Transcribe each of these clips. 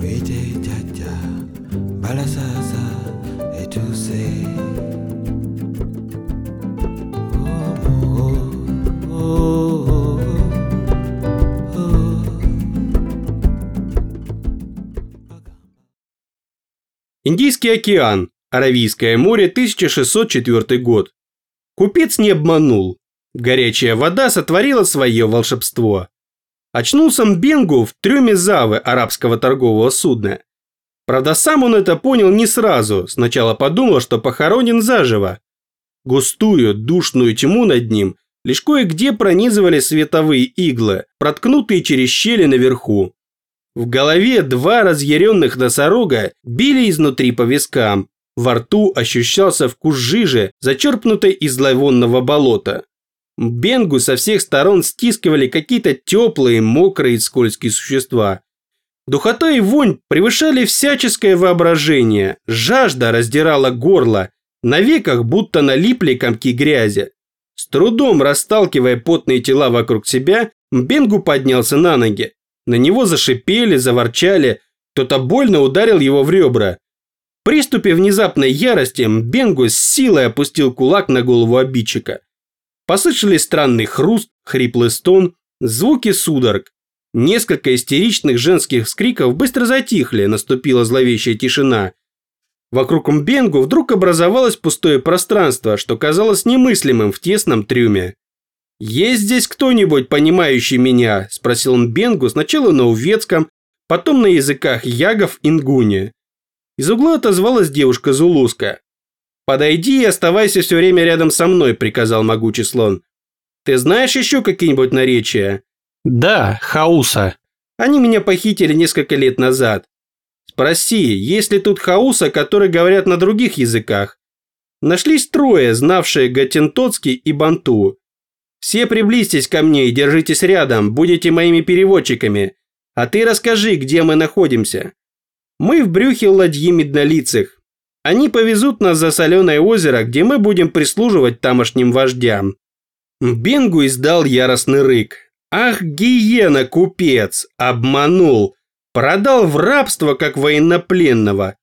Rite Jaja, Balasasa, Etuse. Oh oh, oh, oh, oh, Индийский океан, Аравийское море, 1604 год. Купец не обманул. Горячая вода сотворила свое волшебство. Очнулся Мбенгу в трюме Завы арабского торгового судна. Правда, сам он это понял не сразу, сначала подумал, что похоронен заживо. Густую, душную тьму над ним лишь кое-где пронизывали световые иглы, проткнутые через щели наверху. В голове два разъяренных носорога били изнутри по вискам, во рту ощущался вкус жижи, зачерпнутой из зловонного болота. Бенгу со всех сторон стискивали какие-то теплые, мокрые скользкие существа. Духота и вонь превышали всяческое воображение, жажда раздирала горло, на веках будто налипли комки грязи. С трудом расталкивая потные тела вокруг себя, Бенгу поднялся на ноги. На него зашипели, заворчали, кто-то больно ударил его в ребра. В приступе внезапной ярости Бенгу с силой опустил кулак на голову обидчика. Послышались странный хруст, хриплый стон, звуки судорог. Несколько истеричных женских вскриков быстро затихли, наступила зловещая тишина. Вокруг Мбенгу вдруг образовалось пустое пространство, что казалось немыслимым в тесном трюме. «Есть здесь кто-нибудь, понимающий меня?» – спросил Мбенгу сначала на увецком, потом на языках ягов ингуни. Из угла отозвалась девушка Зулуска. «Подойди и оставайся все время рядом со мной», – приказал могучий слон. «Ты знаешь еще какие-нибудь наречия?» «Да, Хауса». «Они меня похитили несколько лет назад. Спроси, есть ли тут Хауса, которые говорят на других языках?» Нашлись трое, знавшие Гатентоцкий и Банту. «Все приблизьтесь ко мне и держитесь рядом, будете моими переводчиками. А ты расскажи, где мы находимся». Мы в брюхе ладьи меднолицых. Они повезут нас за соленое озеро, где мы будем прислуживать тамошним вождям. Бенгу издал яростный рык. Ах, гиена, купец, обманул. Продал в рабство, как военнопленного.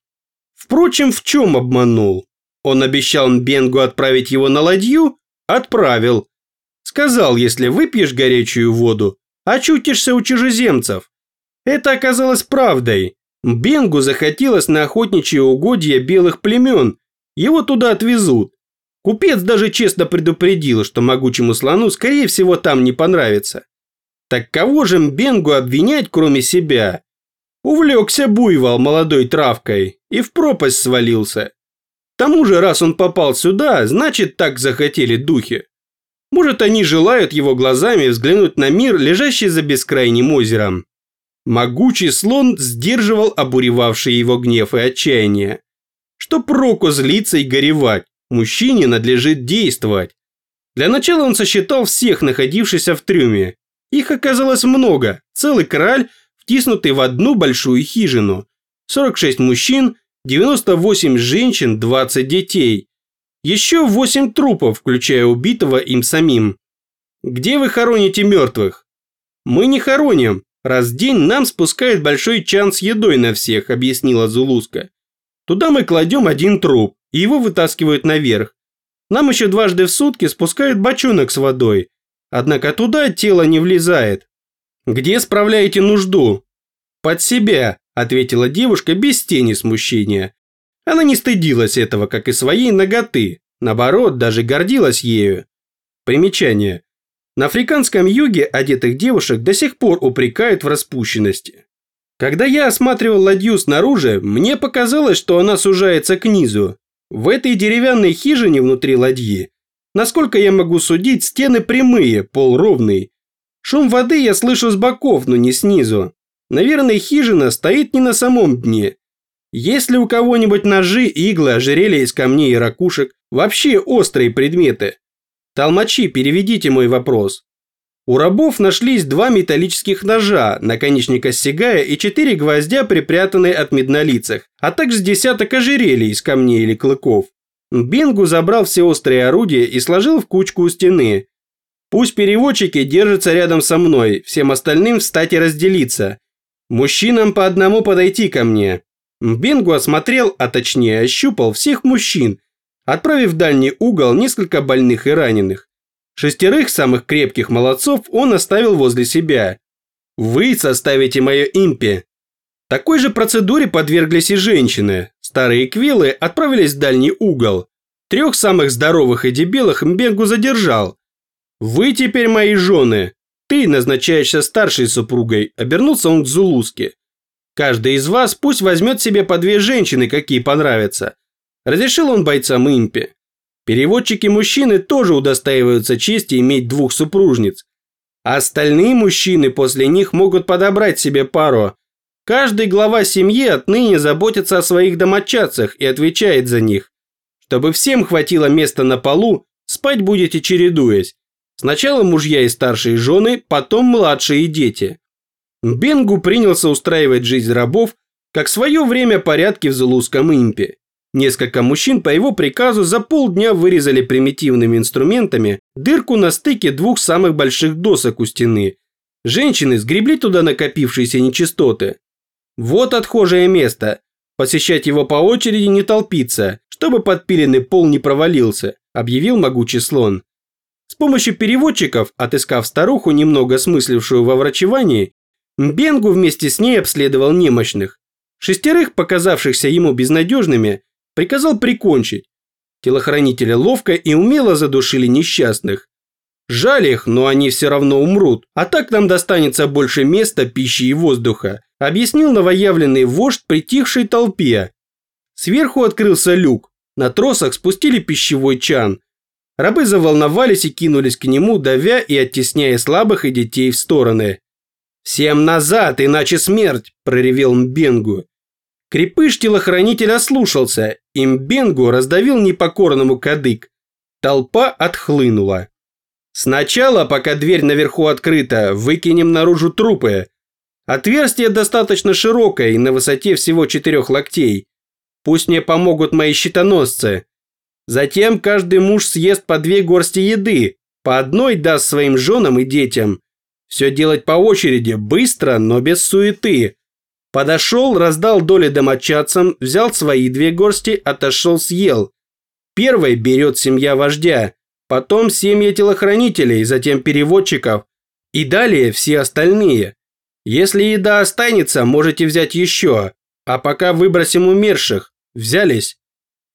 Впрочем, в чем обманул? Он обещал Бенгу отправить его на ладью? Отправил. Сказал, если выпьешь горячую воду, очутишься у чужеземцев. Это оказалось правдой. Бенгу захотелось на охотничьи угодья белых племен. Его туда отвезут. Купец даже честно предупредил, что могучему слону, скорее всего, там не понравится. Так кого же Мбенгу обвинять, кроме себя? Увлекся буйвол молодой травкой и в пропасть свалился. К тому же, раз он попал сюда, значит, так захотели духи. Может, они желают его глазами взглянуть на мир, лежащий за бескрайним озером. Могучий слон сдерживал обуревавший его гнев и отчаяние. Что проку злиться и горевать? Мужчине надлежит действовать. Для начала он сосчитал всех находившихся в трюме. Их оказалось много, целый кораль, втиснутый в одну большую хижину. 46 мужчин, 98 женщин, 20 детей. Еще 8 трупов, включая убитого им самим. Где вы хороните мертвых? Мы не хороним, Раз в день нам спускают большой чан с едой на всех, объяснила Зулуска. Туда мы кладем один труп, и его вытаскивают наверх. Нам еще дважды в сутки спускают бочонок с водой. Однако туда тело не влезает. Где справляете нужду? Под себя, ответила девушка без тени смущения. Она не стыдилась этого, как и своей ноготы. Наоборот, даже гордилась ею. Примечание. На африканском юге одетых девушек до сих пор упрекают в распущенности. Когда я осматривал ладью снаружи, мне показалось, что она сужается к низу. В этой деревянной хижине внутри ладьи, насколько я могу судить, стены прямые, пол ровный. Шум воды я слышу с боков, но не снизу. Наверное, хижина стоит не на самом дне. Есть ли у кого-нибудь ножи, иглы, ожерелья из камней и ракушек, вообще острые предметы? Толмачи, переведите мой вопрос. У рабов нашлись два металлических ножа, наконечника стягая и четыре гвоздя, припрятанные от меднолицах, а также десяток ожерелий из камней или клыков. Бенгу забрал все острые орудия и сложил в кучку у стены. Пусть переводчики держатся рядом со мной, всем остальным встать и разделиться. Мужчинам по одному подойти ко мне. Бенгу осмотрел, а точнее ощупал всех мужчин, отправив в дальний угол несколько больных и раненых. Шестерых самых крепких молодцов он оставил возле себя. Вы составите мое импи. Такой же процедуре подверглись и женщины. Старые квилы отправились в дальний угол. Трех самых здоровых и дебилых Мбенгу задержал. «Вы теперь мои жены. Ты назначаешься старшей супругой», – обернулся он к Зулуске. «Каждый из вас пусть возьмет себе по две женщины, какие понравятся». Разрешил он бойцам импи. Переводчики-мужчины тоже удостаиваются чести иметь двух супружниц. А остальные мужчины после них могут подобрать себе пару. Каждый глава семьи отныне заботится о своих домочадцах и отвечает за них. Чтобы всем хватило места на полу, спать будете чередуясь. Сначала мужья и старшие жены, потом младшие дети. Бенгу принялся устраивать жизнь рабов, как свое время порядки в Зулузском импе. Несколько мужчин по его приказу за полдня вырезали примитивными инструментами дырку на стыке двух самых больших досок у стены. Женщины сгребли туда накопившиеся нечистоты. Вот отхожее место. Посещать его по очереди не толпиться, чтобы подпиленный пол не провалился, объявил могучий слон. С помощью переводчиков, отыскав старуху, немного смыслившую во врачевании, Мбенгу вместе с ней обследовал немощных. Шестерых, показавшихся ему безнадежными, приказал прикончить. Телохранители ловко и умело задушили несчастных. Жаль их, но они все равно умрут, а так нам достанется больше места, пищи и воздуха, объяснил новоявленный вождь притихшей толпе. Сверху открылся люк, на тросах спустили пищевой чан. Рабы заволновались и кинулись к нему, давя и оттесняя слабых и детей в стороны. «Всем назад, иначе смерть!» – проревел Мбенгу. Крепыш-телохранитель ослушался, и Мбенгу раздавил непокорному кадык. Толпа отхлынула. Сначала, пока дверь наверху открыта, выкинем наружу трупы. Отверстие достаточно широкое и на высоте всего четырех локтей. Пусть мне помогут мои щитоносцы. Затем каждый муж съест по две горсти еды, по одной даст своим женам и детям. Все делать по очереди, быстро, но без суеты. Подошел, раздал доли домочадцам, взял свои две горсти, отошел, съел. Первой берет семья вождя, потом семья телохранителей, затем переводчиков и далее все остальные. Если еда останется, можете взять еще, а пока выбросим умерших. Взялись.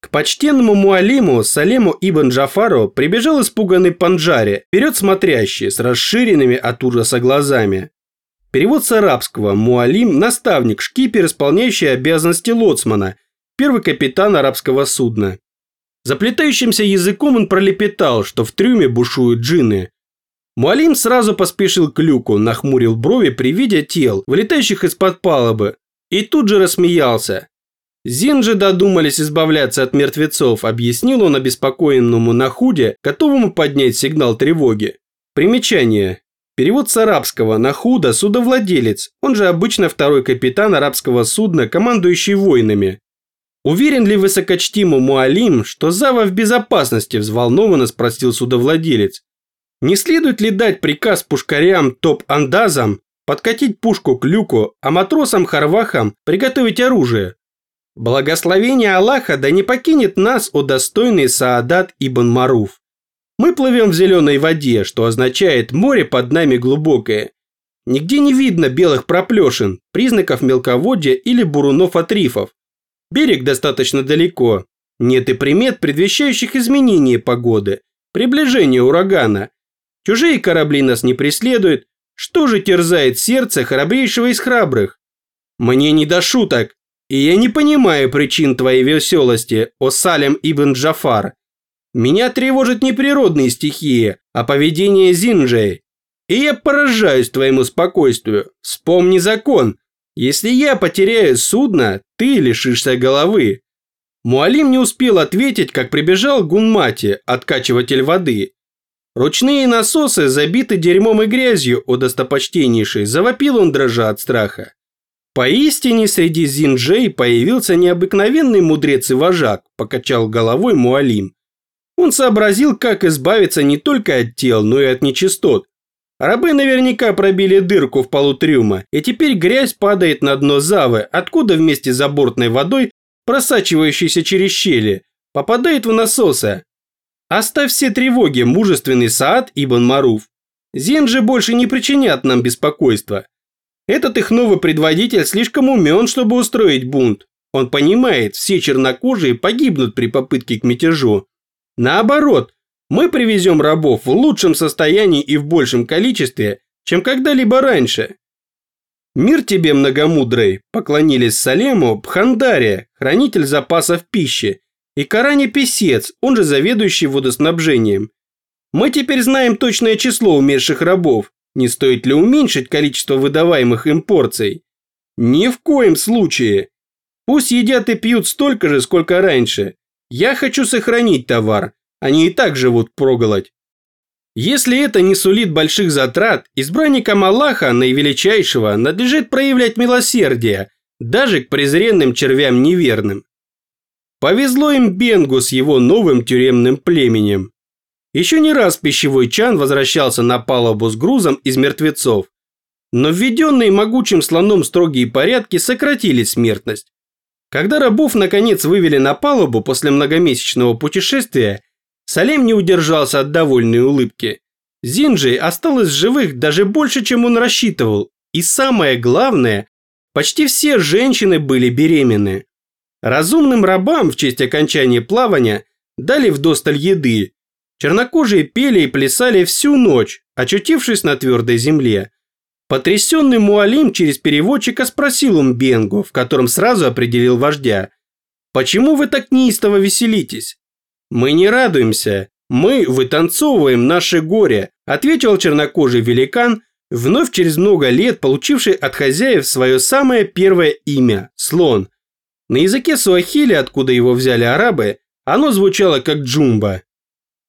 К почтенному Муалиму Салему Ибн Джафару прибежал испуганный Панджари, вперед смотрящий, с расширенными от ужаса глазами. Перевод с арабского «Муалим» – наставник, шкипер, исполняющий обязанности лоцмана, первый капитан арабского судна. Заплетающимся языком он пролепетал, что в трюме бушуют джинны. Муалим сразу поспешил к люку, нахмурил брови при виде тел, вылетающих из-под палубы, и тут же рассмеялся. Зин же додумались избавляться от мертвецов, объяснил он обеспокоенному Нахуде, готовому поднять сигнал тревоги. Примечание. Перевод с арабского «Нахуда» – судовладелец, он же обычно второй капитан арабского судна, командующий войнами. Уверен ли высокочтимый Муалим, что Зава в безопасности, взволнованно спросил судовладелец. Не следует ли дать приказ пушкарям топ-андазам подкатить пушку к люку, а матросам-харвахам приготовить оружие? Благословение Аллаха да не покинет нас, о достойный Саадат Ибн Маруф. Мы плывем в зеленой воде, что означает море под нами глубокое. Нигде не видно белых проплешин, признаков мелководья или бурунов от рифов. Берег достаточно далеко. Нет и примет, предвещающих изменение погоды, приближение урагана. Чужие корабли нас не преследуют. Что же терзает сердце храбрейшего из храбрых? Мне не до шуток, и я не понимаю причин твоей веселости, о Салем ибн Джафар. Меня тревожат не природные стихии, а поведение Зинджей. И я поражаюсь твоему спокойствию. Вспомни закон. Если я потеряю судно, ты лишишься головы. Муалим не успел ответить, как прибежал Гунмати, откачиватель воды. Ручные насосы забиты дерьмом и грязью, о достопочтеннейший, завопил он дрожа от страха. Поистине среди зинджей появился необыкновенный мудрец и вожак, покачал головой Муалим. Он сообразил, как избавиться не только от тел, но и от нечистот. Рабы наверняка пробили дырку в полу трюма, и теперь грязь падает на дно завы, откуда вместе с забортной водой, просачивающейся через щели, попадает в насосы. Оставь все тревоги, мужественный Саад Ибн Маруф. Зенджи больше не причинят нам беспокойства. Этот их новый предводитель слишком умен, чтобы устроить бунт. Он понимает, все чернокожие погибнут при попытке к мятежу. Наоборот, мы привезем рабов в лучшем состоянии и в большем количестве, чем когда-либо раньше. Мир тебе, многомудрый, поклонились Салему Бхандаре, хранитель запасов пищи, и Каране Песец, он же заведующий водоснабжением. Мы теперь знаем точное число умерших рабов. Не стоит ли уменьшить количество выдаваемых им порций? Ни в коем случае. Пусть едят и пьют столько же, сколько раньше. Я хочу сохранить товар. Они и так живут проголодь. Если это не сулит больших затрат, избранникам Аллаха, наивеличайшего, надлежит проявлять милосердие, даже к презренным червям неверным. Повезло им Бенгу с его новым тюремным племенем. Еще не раз пищевой чан возвращался на палубу с грузом из мертвецов. Но введенные могучим слоном строгие порядки сократили смертность. Когда рабов наконец вывели на палубу после многомесячного путешествия, Салем не удержался от довольной улыбки. Зинджи осталось живых даже больше, чем он рассчитывал. И самое главное, почти все женщины были беременны. Разумным рабам в честь окончания плавания дали вдосталь еды. Чернокожие пели и плясали всю ночь, очутившись на твердой земле. Потрясенный Муалим через переводчика спросил Умбенгу, в котором сразу определил вождя. «Почему вы так неистово веселитесь?» «Мы не радуемся, мы вытанцовываем наше горе», ответил чернокожий великан, вновь через много лет получивший от хозяев свое самое первое имя – слон. На языке суахили, откуда его взяли арабы, оно звучало как джумба.